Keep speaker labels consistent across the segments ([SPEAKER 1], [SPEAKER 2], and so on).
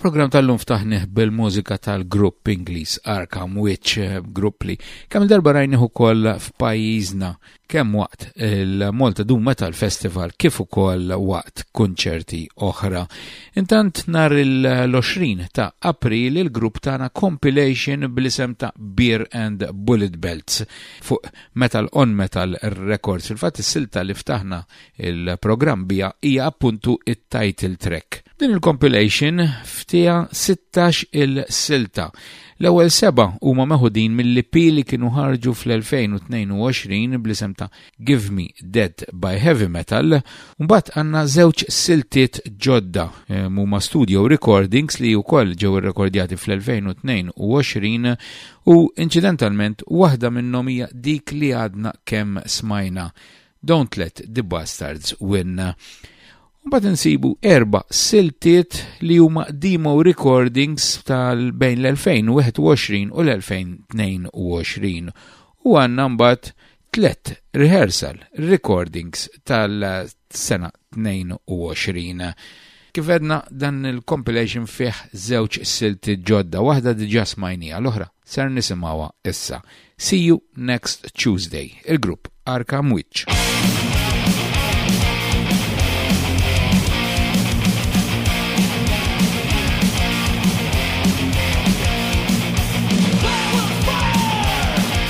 [SPEAKER 1] Il-program tal-lum ftaħniħ bil-mużika tal-grupp Ingliż Arkham Witch, eh, grupp li kemm darba rajniħu koll f'pajjiżna kemm waqt il-Malta Doom Metal Festival kif ukoll waqt kunċerti oħra. Intant nar il-20 ta' April il-grupp tagħna compilation bl-isem ta' Beer and Bullet Belts fuq Metal on Metal Records. Fil-fatt is-silta li ftaħna il-programm bija hija appuntu it-title track Din il-compilation ftiha 16 il-silta. L-ewwel seba' huma meħudin mill-EP li kienu ħarġu fl-2022 bl-isem ta' Give Me Dead by Heavy Metal, u mbagħad għandna żewġ siltiet ġodda ehm, huma studio recordings li wkoll ġew irrekordjati fl-2022 u inċidentalment waħda minnhom hija dik li għadna kemm smajna Dawn tliet The Bastards Winna. Mbagħad insibu erba' siltiet li huma demo recordings tal bejn l-2021 u l-2022 u għandna mbagħad tliet rehearsal recordings tal-sena 22. Kif edna dan il-compilation fih żewġ silti ġodda, waħda diġà smajnija, l-oħra ser nisimgħuha issa. See you next Tuesday, il-grupp Arka
[SPEAKER 2] Mwiċċ.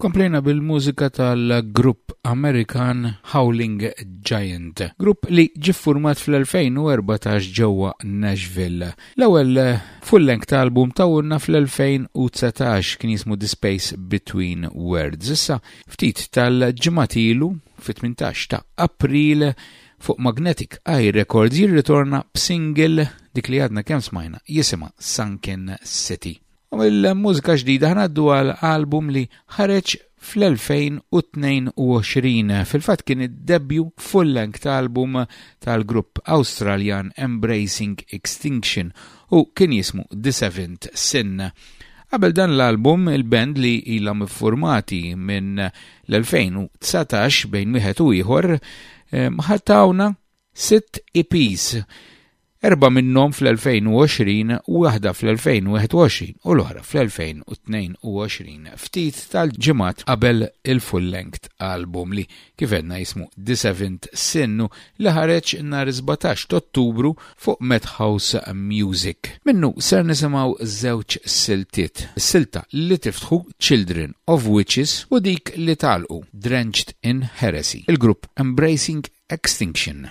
[SPEAKER 1] Komplejna bil-mużika tal-grupp Amerikan Howling Giant, grupp li ġiffurmat fl-2014 ġewwa Nashville. L-ewwel full-length album tawna fl-2019 kien jismu The Space Between Words. Issa Ftit tal-ġimgħat ilu, fit-18 ta' April, fuq Magnetic Eye Records jirritorna b'single dik li għadna kemm smajna jisima Sunken City. U mill-mużika ġdida ħnaddu għal album li ħareġ fl-2022. Fil-fatt kien id-debju full-length album tal-grupp Awstraljan Embracing Extinction u kien jismu The Seventh Sin. Qabel dan l-album, il-band li ilha miffurmati minn l-2019 bejn wieħed u ieħor ehm, ħattawna sitt EPs, erba' minnhom fl-2020 u waħda fl-2021 u l-oħra fl-2022 ftit tal-ġimgħat qabel il-full-length album li kif għedna jismu The Seventh Sinnu li ħareġ nhar 17 t'Ottubru fuq Madhouse Music. Minnu ser nisimgħu żewġ siltiet, silta li tiftħu Children of Witches u dik li talqu Drenched in Heresy, il-grupp Embracing Extinction.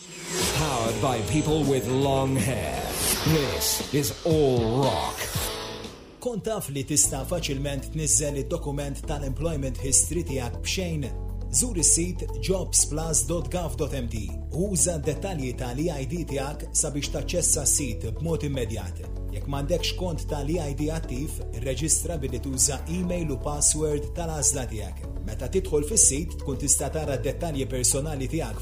[SPEAKER 2] Powered by people with long hair. This is all rock.
[SPEAKER 3] Kont taf li tista' faċilment tniżżel id-dokument tal-employment history tiegħek b'xejn? Żur is-sit jobsplus.gov.md u uża d-dettalji tal-EID tiegħek sabiex taċċessa s-sit b'mod immedjat. Jekk m'għandekx kont tal-EID attiv, irreġistra billi tuża email u password tal-għażla tiegħek. Meta tidħol fis-sit tkun tista' tara d-dettalji personali tiegħek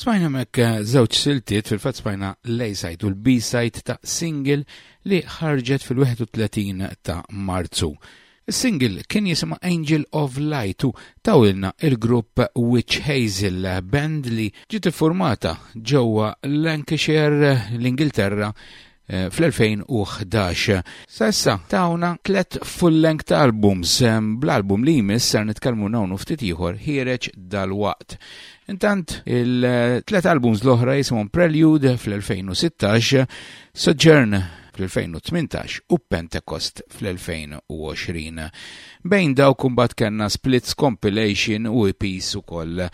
[SPEAKER 1] Smajna mek żewġ siltiet fil-fatt smajna l-A-side u l-B-side ta' single li ħarġet fil-31 ta' Marzu. Is-single kien jisimha Angel of Light u tawilna il-grupp Witch Hazel, band li ġiet iffurmata ġewwa Lancashire, l-Ingilterra, Eh, fl-2011. Sa issa tawna tlet full-length albums, eh, bl-album li jmiss ser nitkellmu nawnu ftit ieħor ħireġ dal-waqt. Intant il-tlet eh, albums l-oħra jisimhom Prelude fl-2016, Sojourn fl-2018 u Pentecost fl-2020. Bejn daw kumbat kellna Splits Compilation u EPs ukoll.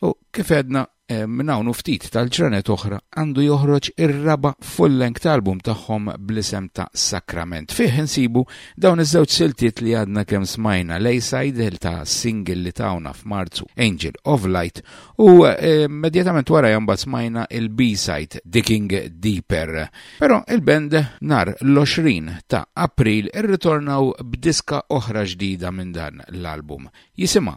[SPEAKER 1] U kif edna Minn hawn u ftit tal-ġranet oħra għandu joħroġ ir-raba' full-length album tagħhom bl-isem ta' Sakrament. Fih insibu dawn iż-żewġ siltiet li għadna kemm smajna, l-A-side ta' single li tawna f'Marzu, Angel of Light, u immedjatament warajha mbagħad smajna il-B-side, Digging Deeper. Però il-band nhar l-20 ta' April irritornaw b'diska oħra ġdida minn dan l-album. Jisimha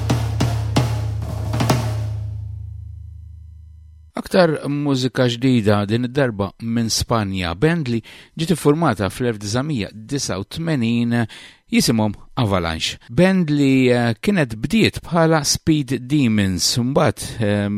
[SPEAKER 1] Aktar mużika ġdida din id-darba minn Spanja, band li ġiet iffurmata fl-1989 jisimhom Avalanche. Band li eh, kienet bdiet bħala Speed Demons, mbagħad ehm,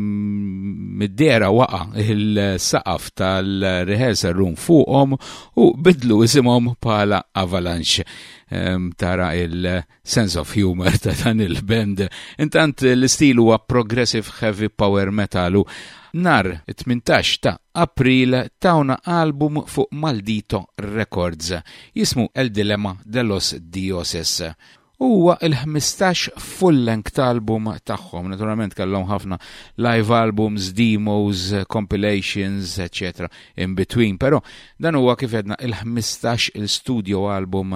[SPEAKER 1] mid-dera waqa il-saqaf tal-rehearsal room fuqhom u bidlu isimhom bħala Avalanche. Ehm, tara il- sense of humor ta' dan il-band. Intant l-istil huwa progressive heavy power metal u nar 18 ta' April tawna album fuq Maldito Records jismu El Dilemma de los Dioses. Huwa il-15 full-length album tagħhom, naturalment kellhom ħafna live albums, demos, compilations, etc. in between, però dan huwa kif edna il-15 il-studio album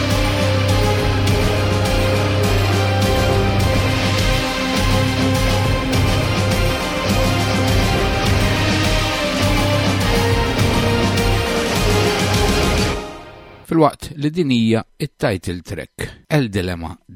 [SPEAKER 2] fil-waqt li din hija it-title track El
[SPEAKER 4] Dilemma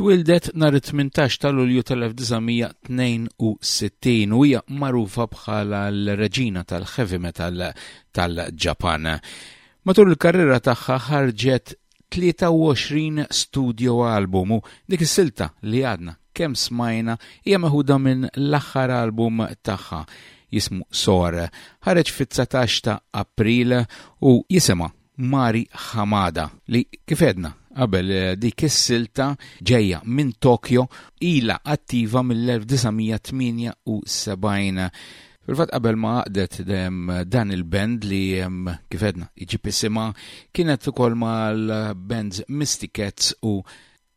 [SPEAKER 4] Twildet nhar 18 ta' Lulju tal-1962 u hija magħrufa bħala l-reġina tal-heavy metal tal-Ġapan. Matul il-karriera tagħha ħarġet 23 studio album u dik is-silta li għadna kemm smajna hija meħuda minn l-aħħar album tagħha jismu Sor. Ħareġ fit-19 ta' April u jisimha Mari Hamada li kif għedna qabel eh, dik is-silta ġejja minn Tokyo ilha attiva mill-1978 Fil-fatt qabel ma għaqdet dan il-band li kif għedna iġib isimha kienet ukoll mal-bands Misty Cats u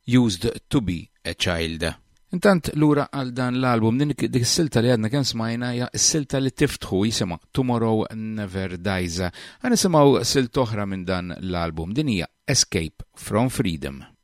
[SPEAKER 4] Used to be a Child. Intant lura għal dan l-album din dik is-silta li għadna kemm smajna hija s-silta li tiftħu jisimha Tomorrow Never Dies. Ħa nisimgħu silta oħra minn dan l-album din hija Escape from Freedom.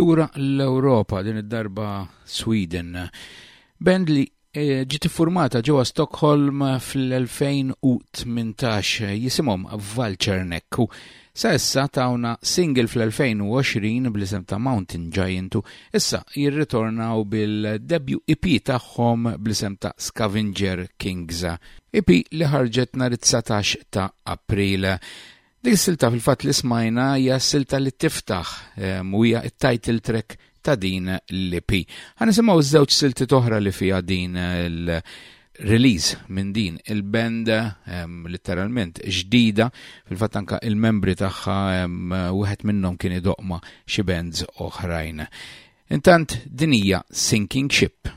[SPEAKER 1] Lura l-Europa din id-darba Sweden. Band li eh, ġiet formata ġewwa Stockholm fl-2018 jisimhom Valchernek u sa issa tawna single fl-2020 bl-isem ta' Mountain Giant u Issa jirritornaw bil-debju EP tagħhom bl-isem ta' Scavenger Kings, EP li ħarġet nhar it-dsatax ta' April. Dik is-silta fil-fatt li smajna hija s-silta li tiftaħ ehm, u hija t-title track ta' din l-EP. Ħa nisimgħu ż-żewġ silti oħra li fiha din l release minn din il-band litteralment ġdida, fil-fatt anke il-membri tagħha wieħed minnhom kien idoqma xi bands oħrajn. Intant din hija Sinking Ship.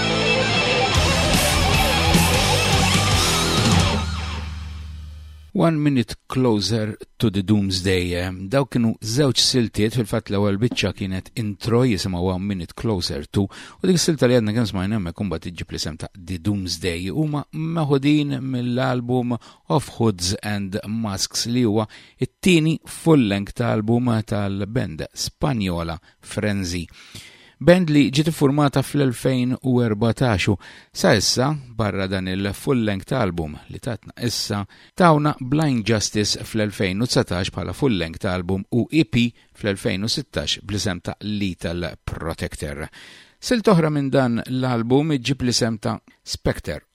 [SPEAKER 1] One Minute Closer to the Doomsday. Daw kienu żewġ siltiet fil-fatt l-ewwel biċċa kienet intro jisimha One Minute Closer to u dik silta li għadna kemm smajna hemmhekk imbagħad iġġib l-isem ta' The Doomsday huma meħudin mill-album Of Hoods and Masks li huwa it-tieni full-length album tal-band Spanjola Frenzy. Band li ġiet iffurmata fl-2014 u sa issa barra dan il-full length album li tatna issa tawna Blind Justice fl-2019 bħala full length album u EP fl-2016 blisem ta' Lethal Protector. Silt oħra minn dan l-album iġib l-isem ta' Spectre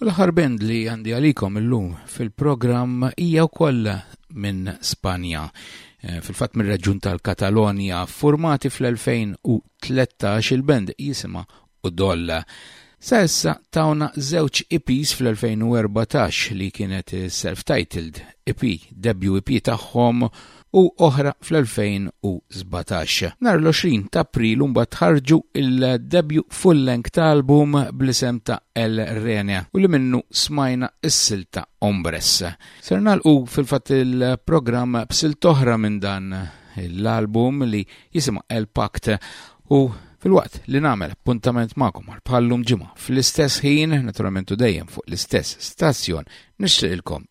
[SPEAKER 2] L-aħħar band li għandi għalikom illum fil-programm hija wkoll minn Spanja. Eh, fil-fatt mir-reġjun tal-Katalonja formati fl-2013 il-band jisima u dolla. Sa issa tawna żewġ EPs fl-2014 li kienet self-titled EP, debut EP tagħhom u oħra fl-2017. Nhar l-20 ta' April mbagħad ħarġu l-debut full-length album bl-isem ta' El Rene u li minnu smajna s-silta Hombres. Ser nagħlqu fil-fatt il-programm b'silta oħra minn dan l-album li jisimha El Pact u Filwaqt li nagħmel appuntament magħkom għal bħallum ġimgħa fl-istess ħin, naturalment u dejjem fuq l-istess stazzjon, nixtieqilkom